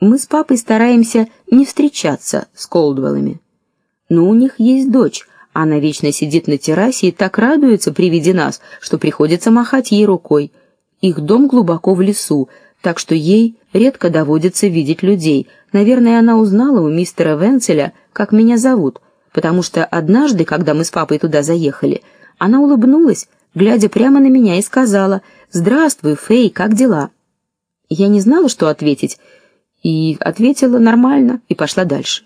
Мы с папой стараемся не встречаться с Колдвеллами. Но у них есть дочь, она вечно сидит на террасе и так радуется при виде нас, что приходится махать ей рукой. Их дом глубоко в лесу, так что ей редко доводится видеть людей. Наверное, она узнала у мистера Венцеля, как меня зовут, потому что однажды, когда мы с папой туда заехали, она улыбнулась, глядя прямо на меня и сказала: "Здравствуй, Фэй, как дела?" Я не знала, что ответить, и ответила нормально и пошла дальше.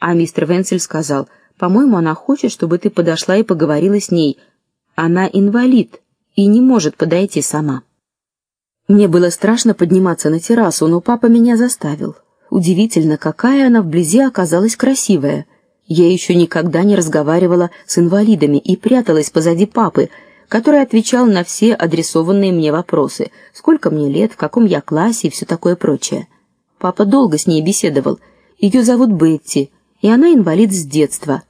А мистер Венцель сказал: "По-моему, она хочет, чтобы ты подошла и поговорила с ней. Она инвалид и не может подойти сама". Мне было страшно подниматься на террасу, но папа меня заставил. Удивительно, какая она вблизи оказалась красивая. Я еще никогда не разговаривала с инвалидами и пряталась позади папы, который отвечал на все адресованные мне вопросы: сколько мне лет, в каком я классе и все такое прочее. Папа долго с ней беседовал. Ее зовут Бетти, и она инвалид с детства.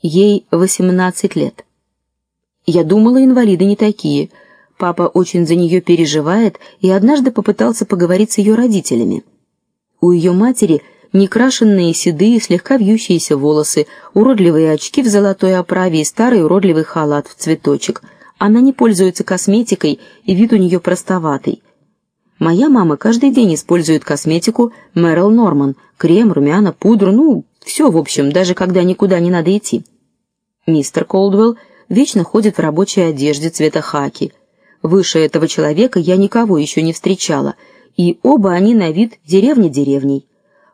Ей 18 лет. Я думала, инвалиды не такие. Папа очень за нее переживает и однажды попытался поговорить с ее родителями. У ее матери некрашенные седые, слегка вьющиеся волосы, уродливые очки в золотой оправе и старый уродливый халат в цветочек. Она не пользуется косметикой, и вид у нее простоватый. Моя мама каждый день использует косметику Мэрил Норман: крем, румяна, пудру, ну, все, в общем, даже когда никуда не надо идти. Мистер Колдвелл вечно ходит в рабочей одежде цвета хаки. Выше этого человека я никого еще не встречала, и оба они на вид деревня деревней.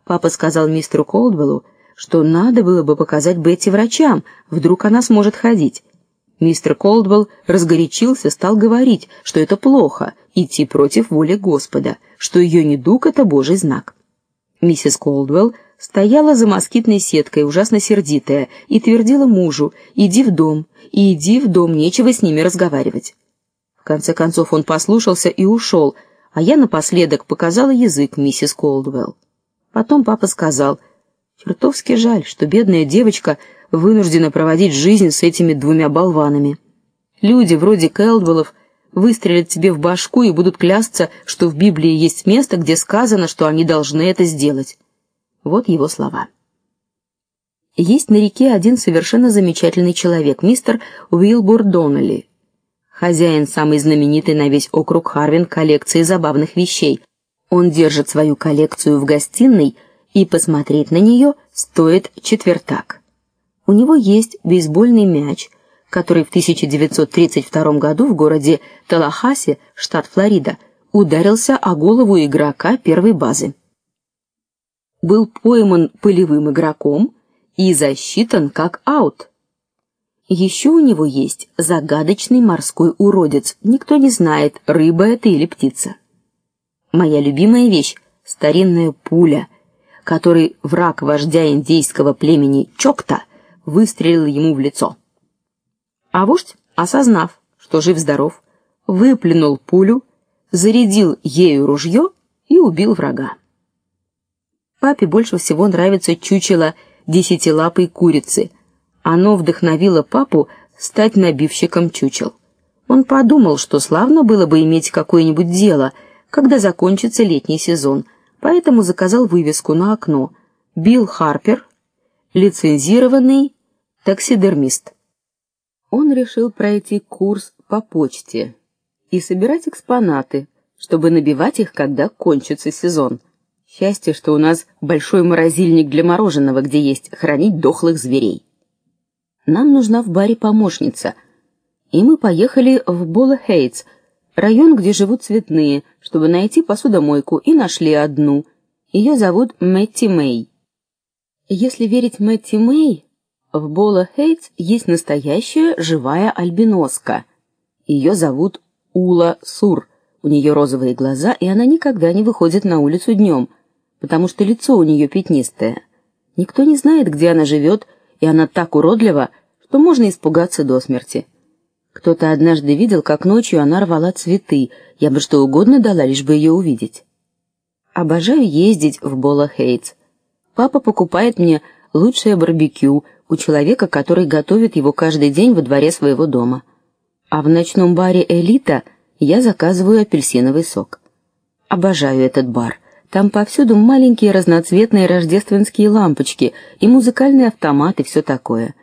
Папа сказал мистеру Колдвеллу, что надо было бы показать Бетти врачам, вдруг она сможет ходить. Мистер Колдвелл разгорячился, стал говорить, что это плохо идти против воли Господа, что ее недуг это божий знак. Миссис Колдвелл стояла за москитной сеткой, ужасно сердитая, и твердила мужу: "Иди в дом, иди в дом, нечего с ними разговаривать". В конце концов он послушался и ушел, а я напоследок показала язык миссис Колдвелл. Потом папа сказал: "Чертовски жаль, что бедная девочка вынуждена проводить жизнь с этими двумя болванами. Люди вроде Кэлдвеллов выстрелят тебе в башку и будут клясться, что в Библии есть место, где сказано, что они должны это сделать". Вот его слова. Есть на реке один совершенно замечательный человек, мистер Уилбур Доннелли хозяин самой знаменитой на весь округ Харвин коллекции забавных вещей. Он держит свою коллекцию в гостиной, и посмотреть на нее стоит четвертак. У него есть бейсбольный мяч, который в 1932 году в городе Талахаси, штат Флорида, ударился о голову игрока первой базы. Был пойман полевым игроком и засчитан как аут. Еще у него есть загадочный морской уродец. Никто не знает, рыба это или птица. Моя любимая вещь старинная пуля, которой враг вождя индейского племени Чокта выстрелил ему в лицо. А вождь, осознав, что жив здоров, выплюнул пулю, зарядил ею ружье и убил врага. Папе больше всего нравится чучело десятилапой курицы оно вдохновило папу стать набивщиком чучел. Он подумал, что славно было бы иметь какое-нибудь дело, когда закончится летний сезон, поэтому заказал вывеску на окно: Билл Харпер, лицензированный таксидермист. Он решил пройти курс по почте и собирать экспонаты, чтобы набивать их, когда кончится сезон. Счастье, что у нас большой морозильник для мороженого, где есть хранить дохлых зверей. Нам нужна в баре помощница. И мы поехали в Болла-Хейтс, район, где живут цветные, чтобы найти посудомойку, и нашли одну. Ее зовут Мэтти Мэй. Если верить Мэтти Мэй, в Болла-Хейтс есть настоящая живая альбиноска. Ее зовут Ула Сур. У нее розовые глаза, и она никогда не выходит на улицу днем, потому что лицо у нее пятнистое. Никто не знает, где она живет, и она так уродлива, что можно испугаться до смерти. Кто-то однажды видел, как ночью она рвала цветы. Я бы что угодно дала, лишь бы ее увидеть. Обожаю ездить в Бола-Хейтс. Папа покупает мне лучшее барбекю у человека, который готовит его каждый день во дворе своего дома. А в ночном баре Элита я заказываю апельсиновый сок. Обожаю этот бар. Там повсюду маленькие разноцветные рождественские лампочки и музыкальные автоматы, все такое.